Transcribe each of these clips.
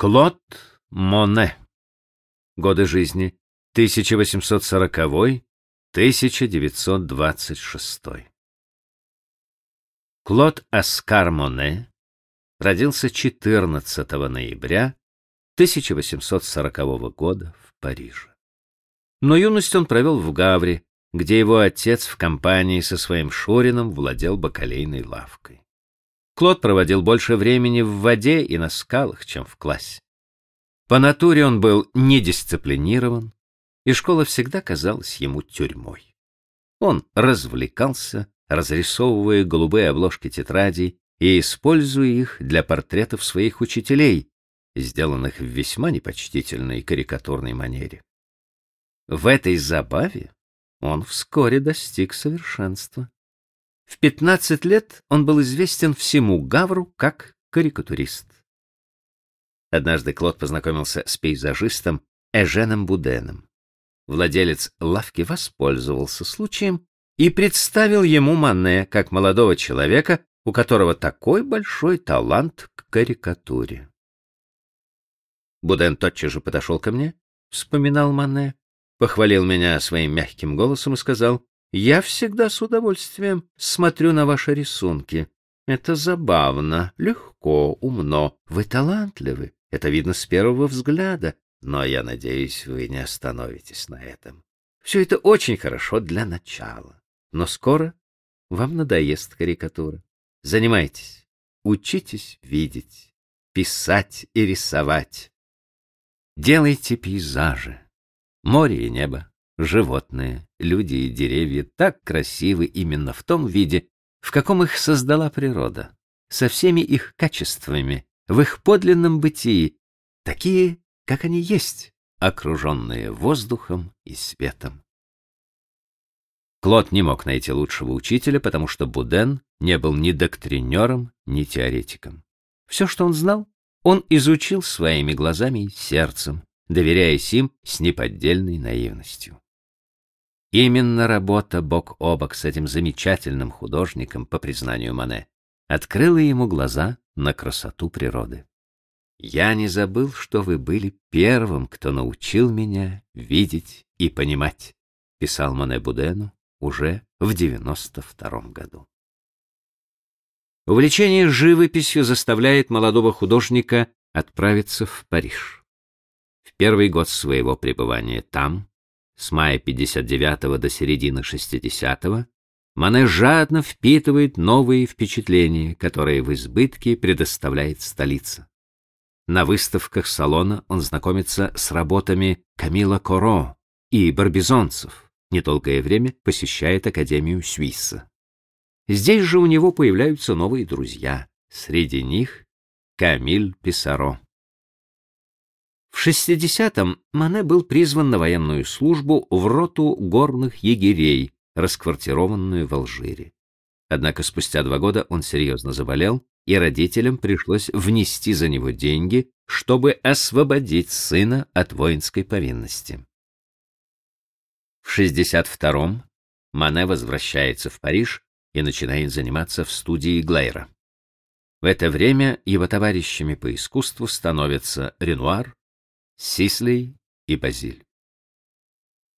Клод Моне. Годы жизни 1840-1926. Клод Оскар Моне родился 14 ноября 1840 года в Париже. Но юность он провел в Гавре, где его отец в компании со своим Шурином владел бакалейной лавкой. Клод проводил больше времени в воде и на скалах, чем в классе. По натуре он был недисциплинирован, и школа всегда казалась ему тюрьмой. Он развлекался, разрисовывая голубые обложки тетрадей и используя их для портретов своих учителей, сделанных в весьма непочтительной карикатурной манере. В этой забаве он вскоре достиг совершенства. В 15 лет он был известен всему Гавру как карикатурист. Однажды Клод познакомился с пейзажистом Эженом Буденом. Владелец лавки воспользовался случаем и представил ему Мане как молодого человека, у которого такой большой талант к карикатуре. Буден тотчас же подошел ко мне, вспоминал Мане, похвалил меня своим мягким голосом и сказал, я всегда с удовольствием смотрю на ваши рисунки. Это забавно, легко, умно. Вы талантливы. Это видно с первого взгляда. Но я надеюсь, вы не остановитесь на этом. Все это очень хорошо для начала. Но скоро вам надоест карикатура. Занимайтесь, учитесь видеть, писать и рисовать. Делайте пейзажи, море и небо, животные, люди и деревья так красивы именно в том виде, в каком их создала природа, со всеми их качествами, в их подлинном бытии, такие, как они есть, окруженные воздухом и светом. Клод не мог найти лучшего учителя, потому что Буден не был ни доктринером, ни теоретиком. Все, что он знал, он изучил своими глазами и сердцем, доверяясь им с неподдельной наивностью. Именно работа бок о бок с этим замечательным художником, по признанию Мане, открыла ему глаза на красоту природы. «Я не забыл, что вы были первым, кто научил меня видеть и понимать», писал Мане Будену уже в 92 году. Увлечение живописью заставляет молодого художника отправиться в Париж. В первый год своего пребывания там с мая 59 до середины 60 Мане жадно впитывает новые впечатления, которые в избытке предоставляет столица. На выставках салона он знакомится с работами Камила Коро и барбизонцев, недолгое время посещает Академию Свисса. Здесь же у него появляются новые друзья, среди них Камиль Писаро. В 60-м Мане был призван на военную службу в роту горных егерей, расквартированную в Алжире. Однако спустя два года он серьезно заболел, и родителям пришлось внести за него деньги, чтобы освободить сына от воинской повинности. В 62-м Мане возвращается в Париж и начинает заниматься в студии Глейра. В это время его товарищами по искусству становятся Ренуар, Сислей и Базиль.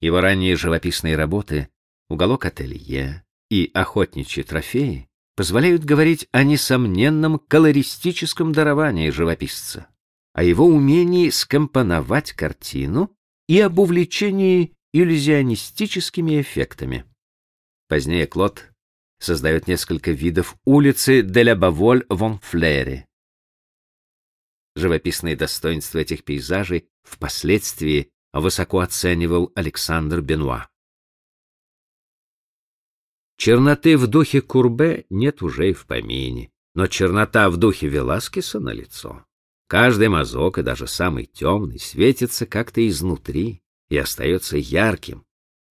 Его ранние живописные работы «Уголок ателье» и «Охотничьи трофеи» позволяют говорить о несомненном колористическом даровании живописца, о его умении скомпоновать картину и об увлечении иллюзионистическими эффектами. Позднее Клод создает несколько видов улицы де ла Баволь вон Флере, Живописные достоинства этих пейзажей впоследствии высоко оценивал Александр Бенуа. Черноты в духе Курбе нет уже и в помине, но чернота в духе Веласкеса налицо. Каждый мазок, и даже самый темный, светится как-то изнутри и остается ярким,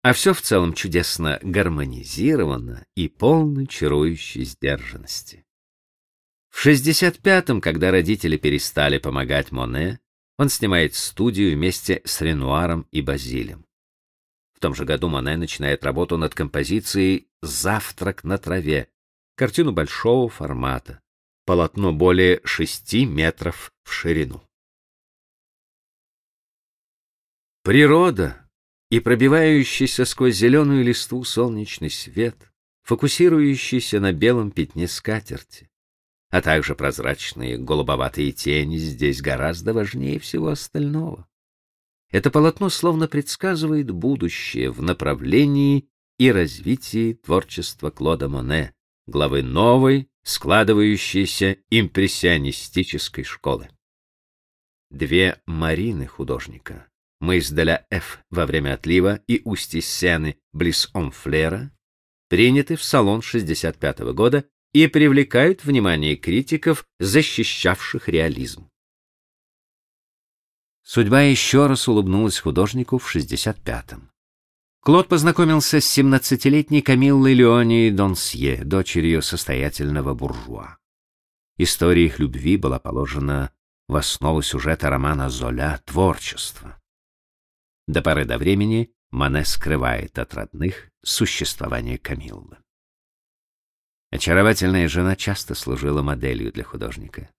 а все в целом чудесно гармонизировано и полно чарующей сдержанности. В 65-м, когда родители перестали помогать Моне, он снимает студию вместе с Ренуаром и Базилем. В том же году Мане начинает работу над композицией «Завтрак на траве», картину большого формата, полотно более 6 метров в ширину. Природа и пробивающийся сквозь зеленую листву солнечный свет, фокусирующийся на белом пятне скатерти, а также прозрачные голубоватые тени здесь гораздо важнее всего остального. Это полотно словно предсказывает будущее в направлении и развитии творчества Клода Моне, главы новой, складывающейся импрессионистической школы. Две Марины художника, мыс Деля Ф во время отлива и устье Сены близ Омфлера, приняты в салон 65 -го года и привлекают внимание критиков, защищавших реализм. Судьба еще раз улыбнулась художнику в 65-м. Клод познакомился с 17-летней Камиллой Леонией Донсье, дочерью состоятельного буржуа. История их любви была положена в основу сюжета романа Золя «Творчество». До поры до времени Мане скрывает от родных существование Камиллы. Очаровательная жена часто служила моделью для художника.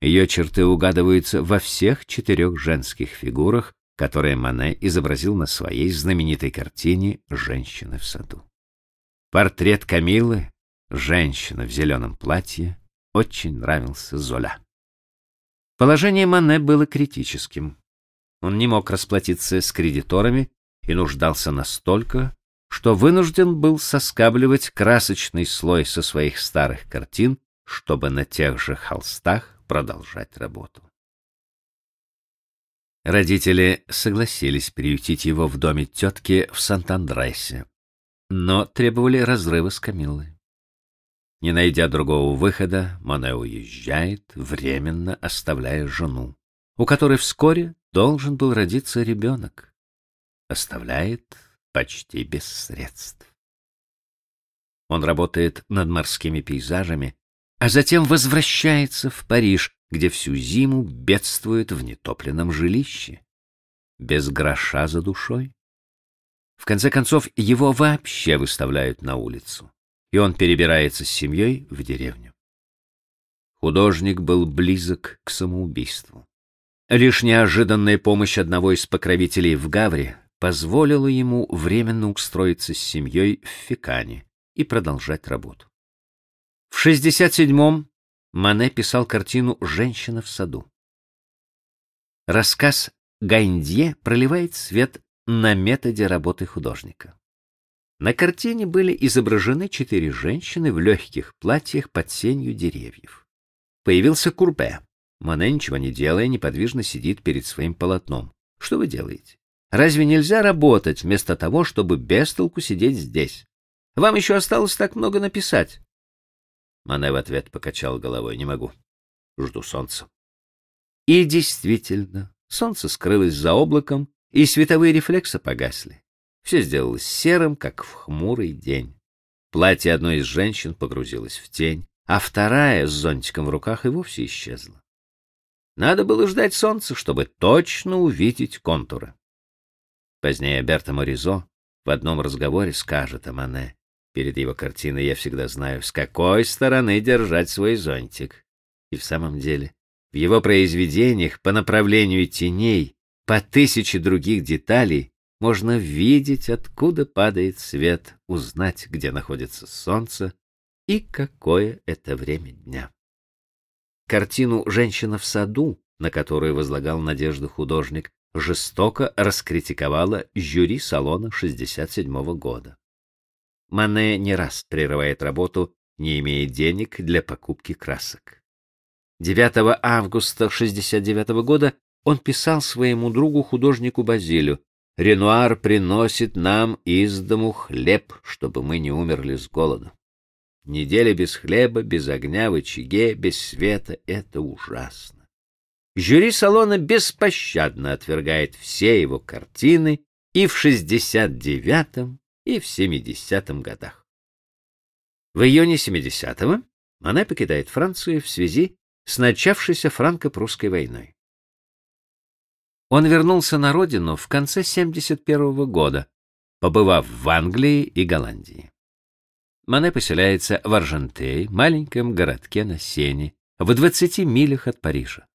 Ее черты угадываются во всех четырех женских фигурах, которые Мане изобразил на своей знаменитой картине «Женщины в саду». Портрет Камилы, женщина в зеленом платье, очень нравился Золя. Положение Мане было критическим. Он не мог расплатиться с кредиторами и нуждался настолько, что вынужден был соскабливать красочный слой со своих старых картин, чтобы на тех же холстах продолжать работу. Родители согласились приютить его в доме тетки в Сант-Андресе, но требовали разрыва с Камиллой. Не найдя другого выхода, Моне уезжает, временно оставляя жену, у которой вскоре должен был родиться ребенок. Оставляет почти без средств. Он работает над морскими пейзажами, а затем возвращается в Париж, где всю зиму бедствует в нетопленном жилище, без гроша за душой. В конце концов, его вообще выставляют на улицу, и он перебирается с семьей в деревню. Художник был близок к самоубийству. Лишь неожиданная помощь одного из покровителей в Гавре позволила ему временно устроиться с семьей в Фекане и продолжать работу. В 67-м Мане писал картину «Женщина в саду». Рассказ Гайндье проливает свет на методе работы художника. На картине были изображены четыре женщины в легких платьях под сенью деревьев. Появился Курбе. Мане, ничего не делая, неподвижно сидит перед своим полотном. Что вы делаете? Разве нельзя работать вместо того, чтобы без толку сидеть здесь? Вам еще осталось так много написать. Мане в ответ покачал головой. Не могу. Жду солнца. И действительно, солнце скрылось за облаком, и световые рефлексы погасли. Все сделалось серым, как в хмурый день. Платье одной из женщин погрузилось в тень, а вторая с зонтиком в руках и вовсе исчезла. Надо было ждать солнца, чтобы точно увидеть контуры. Позднее Берта Моризо в одном разговоре скажет о Мане. Перед его картиной я всегда знаю, с какой стороны держать свой зонтик. И в самом деле, в его произведениях по направлению теней, по тысяче других деталей, можно видеть, откуда падает свет, узнать, где находится солнце и какое это время дня. Картину «Женщина в саду», на которую возлагал надежду художник, жестоко раскритиковала жюри салона 67 -го года. Мане не раз прерывает работу, не имея денег для покупки красок. 9 августа 69 -го года он писал своему другу художнику Базилю: "Ренуар приносит нам из дому хлеб, чтобы мы не умерли с голоду. Неделя без хлеба, без огня в очаге, без света это ужасно. Жюри салона беспощадно отвергает все его картины и в 69-м, и в 70-м годах. В июне 70-го она покидает Францию в связи с начавшейся франко-прусской войной. Он вернулся на родину в конце 71 -го года, побывав в Англии и Голландии. Мане поселяется в Аржентее, маленьком городке на Сене, в 20 милях от Парижа.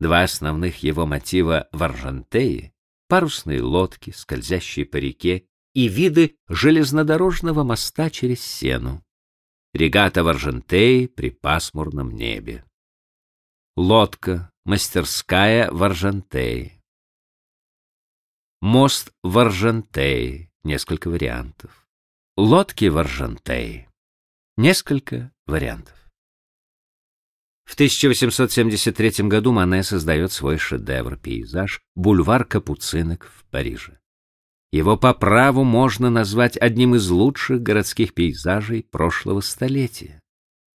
Два основных его мотива в Аржантее парусные лодки, скользящие по реке и виды железнодорожного моста через Сену. Регата в Аржентее при пасмурном небе. Лодка, мастерская в Аржентее. Мост в Аржентее, несколько вариантов. Лодки в Аржентее, несколько вариантов. В 1873 году Мане создает свой шедевр-пейзаж «Бульвар Капуцинок» в Париже. Его по праву можно назвать одним из лучших городских пейзажей прошлого столетия.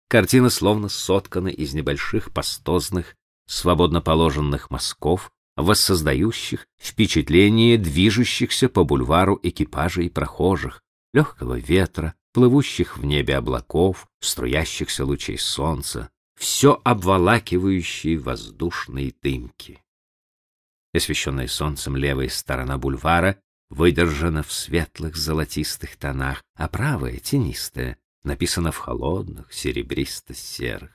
Картина словно соткана из небольших пастозных, свободно положенных мазков, воссоздающих впечатление движущихся по бульвару экипажей и прохожих, легкого ветра, плывущих в небе облаков, струящихся лучей солнца, все обволакивающие воздушные дымки. Освещенная солнцем левая сторона бульвара выдержана в светлых золотистых тонах, а правая, тенистая, написана в холодных, серебристо-серых.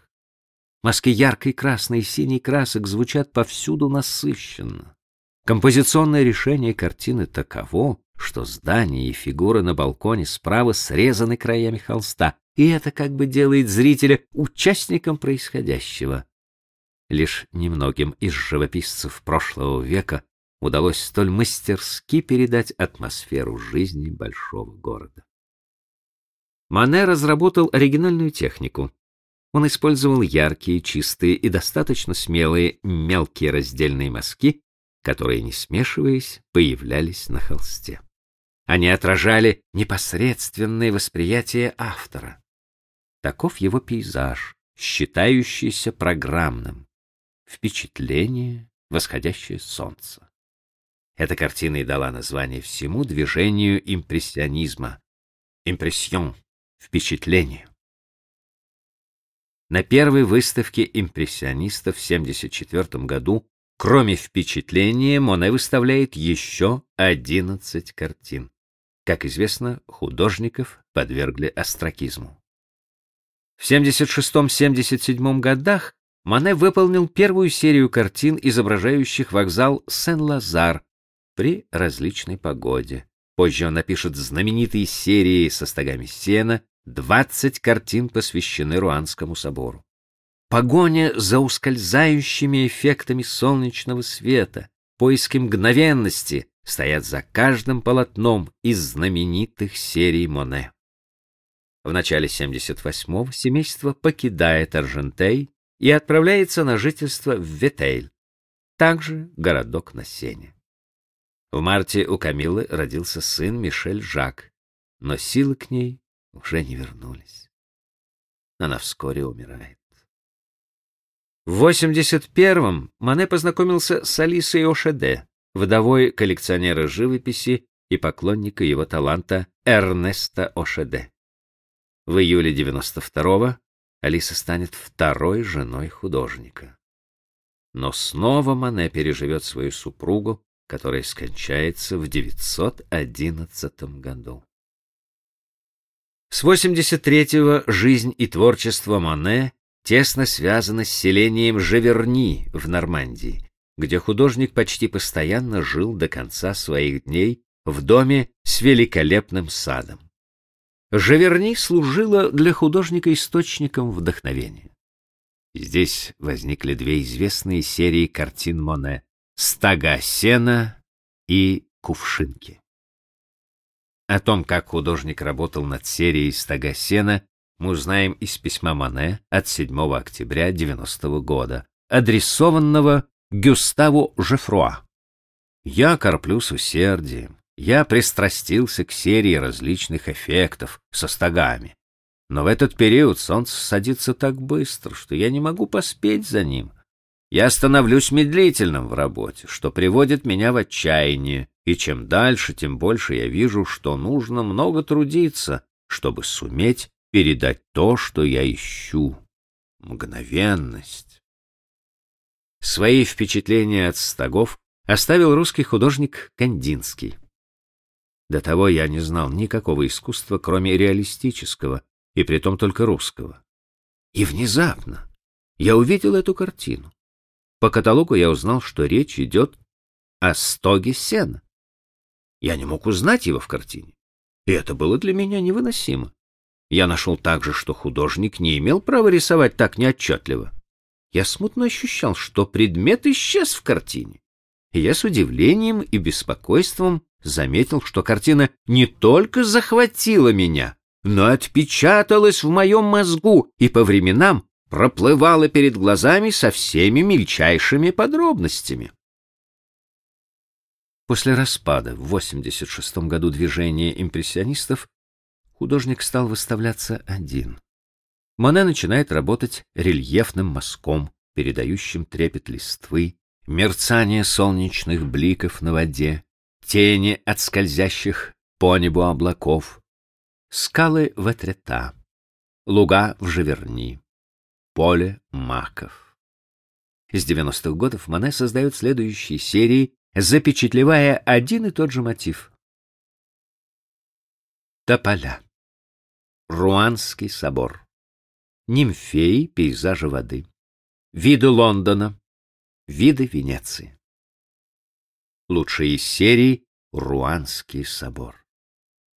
Маски яркой красной и синей красок звучат повсюду насыщенно. Композиционное решение картины таково, что здания и фигуры на балконе справа срезаны краями холста, и это как бы делает зрителя участником происходящего. Лишь немногим из живописцев прошлого века удалось столь мастерски передать атмосферу жизни большого города. Мане разработал оригинальную технику. Он использовал яркие, чистые и достаточно смелые мелкие раздельные мазки, которые, не смешиваясь, появлялись на холсте. Они отражали непосредственное восприятие автора. Таков его пейзаж, считающийся программным. Впечатление, восходящее солнце. Эта картина и дала название всему движению импрессионизма. Импрессион — впечатление. На первой выставке импрессионистов в 1974 году, кроме впечатления, Моне выставляет еще 11 картин. Как известно, художников подвергли остракизму. В 76-77 годах Моне выполнил первую серию картин, изображающих вокзал Сен-Лазар при различной погоде. Позже он напишет знаменитые серии со стогами сена, 20 картин посвящены Руанскому собору. Погоня за ускользающими эффектами солнечного света, поиски мгновенности стоят за каждым полотном из знаменитых серий Моне. В начале 78-го семейство покидает Аржентей и отправляется на жительство в Ветейль, также городок на Сене. В марте у Камилы родился сын Мишель Жак, но силы к ней уже не вернулись. Она вскоре умирает. В 81-м Мане познакомился с Алисой Ошеде, вдовой коллекционера живописи и поклонника его таланта Эрнеста Ошеде. В июле 92-го Алиса станет второй женой художника. Но снова Мане переживет свою супругу, которая скончается в 911 году. С 83-го жизнь и творчество Мане тесно связаны с селением Живерни в Нормандии, где художник почти постоянно жил до конца своих дней в доме с великолепным садом. Живерни служила для художника источником вдохновения. Здесь возникли две известные серии картин Моне «Стога сена» и «Кувшинки». О том, как художник работал над серией «Стога сена», мы узнаем из письма Мане от 7 октября 90 -го года, адресованного Гюставу Жефруа. «Я корплю с усердием, я пристрастился к серии различных эффектов со стогами. Но в этот период солнце садится так быстро, что я не могу поспеть за ним. Я становлюсь медлительным в работе, что приводит меня в отчаяние, и чем дальше, тем больше я вижу, что нужно много трудиться, чтобы суметь передать то, что я ищу — мгновенность. Свои впечатления от стогов оставил русский художник Кандинский. До того я не знал никакого искусства, кроме реалистического, и притом только русского. И внезапно я увидел эту картину. По каталогу я узнал, что речь идет о стоге сена. Я не мог узнать его в картине, и это было для меня невыносимо. Я нашел также, что художник не имел права рисовать так неотчетливо. Я смутно ощущал, что предмет исчез в картине. И я с удивлением и беспокойством заметил, что картина не только захватила меня, но отпечаталась в моем мозгу и по временам проплывала перед глазами со всеми мельчайшими подробностями. После распада в 86 году движения импрессионистов художник стал выставляться один. Моне начинает работать рельефным мазком, передающим трепет листвы, мерцание солнечных бликов на воде, тени от скользящих по небу облаков, скалы Ватрета, луга в Живерни, поле маков. С 90-х годов Моне создает следующие серии, запечатлевая один и тот же мотив. Тополя. Руанский собор. Нимфеи пейзажа воды. Виды Лондона. Виды Венеции. Лучшие из серий Руанский собор.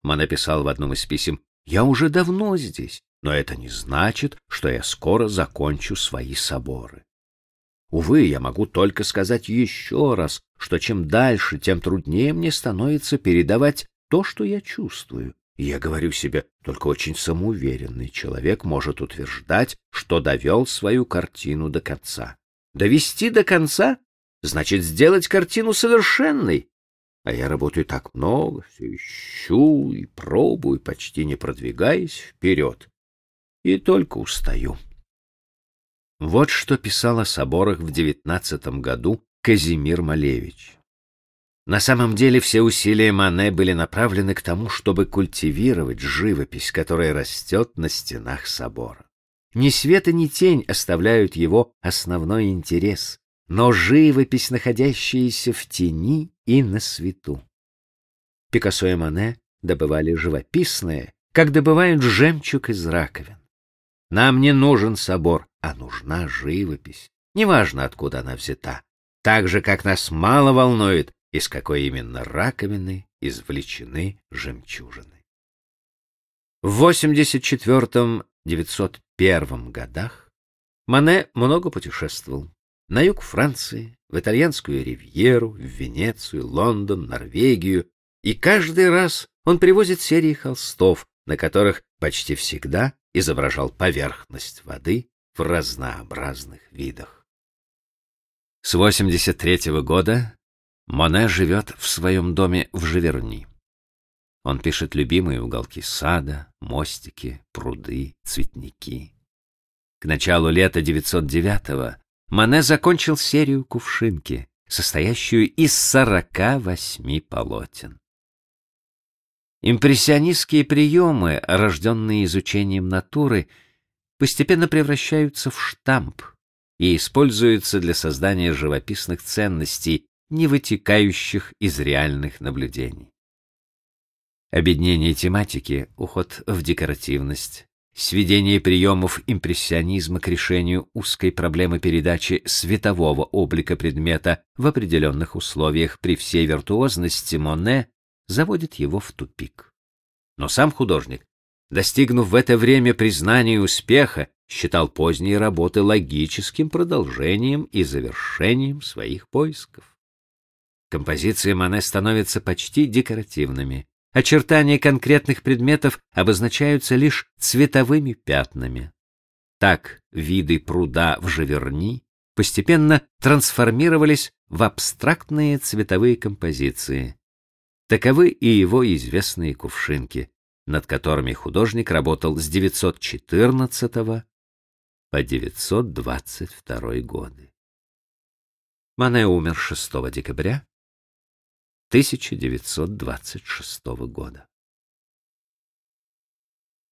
Ма написал в одном из писем: "Я уже давно здесь, но это не значит, что я скоро закончу свои соборы. Увы, я могу только сказать еще раз, что чем дальше, тем труднее мне становится передавать то, что я чувствую, я говорю себе, только очень самоуверенный человек может утверждать, что довел свою картину до конца. Довести до конца значит сделать картину совершенной. А я работаю так много, все ищу и пробую, почти не продвигаясь вперед. И только устаю. Вот что писал о соборах в девятнадцатом году Казимир Малевич. На самом деле все усилия Мане были направлены к тому, чтобы культивировать живопись, которая растет на стенах собора. Ни свет и ни тень оставляют его основной интерес, но живопись, находящаяся в тени и на свету. Пикассо и Мане добывали живописное, как добывают жемчуг из раковин. Нам не нужен собор, а нужна живопись. Неважно, откуда она взята. Так же, как нас мало волнует, из какой именно раковины извлечены жемчужины. В 84-901 годах Мане много путешествовал. На юг Франции, в итальянскую ривьеру, в Венецию, Лондон, Норвегию, и каждый раз он привозит серии холстов, на которых почти всегда изображал поверхность воды в разнообразных видах. С 83 -го года Моне живет в своем доме в Живерни. Он пишет любимые уголки сада, мостики, пруды, цветники. К началу лета 909-го Моне закончил серию кувшинки, состоящую из 48 полотен. Импрессионистские приемы, рожденные изучением натуры, постепенно превращаются в штамп и используются для создания живописных ценностей, не вытекающих из реальных наблюдений. Обеднение тематики, уход в декоративность, сведение приемов импрессионизма к решению узкой проблемы передачи светового облика предмета в определенных условиях при всей виртуозности Моне заводит его в тупик. Но сам художник, достигнув в это время признания и успеха, считал поздние работы логическим продолжением и завершением своих поисков. Композиции Мане становятся почти декоративными. Очертания конкретных предметов обозначаются лишь цветовыми пятнами. Так виды пруда в Живерни постепенно трансформировались в абстрактные цветовые композиции. Таковы и его известные кувшинки, над которыми художник работал с 914 по 922 годы. Мане умер 6 декабря 1926 года.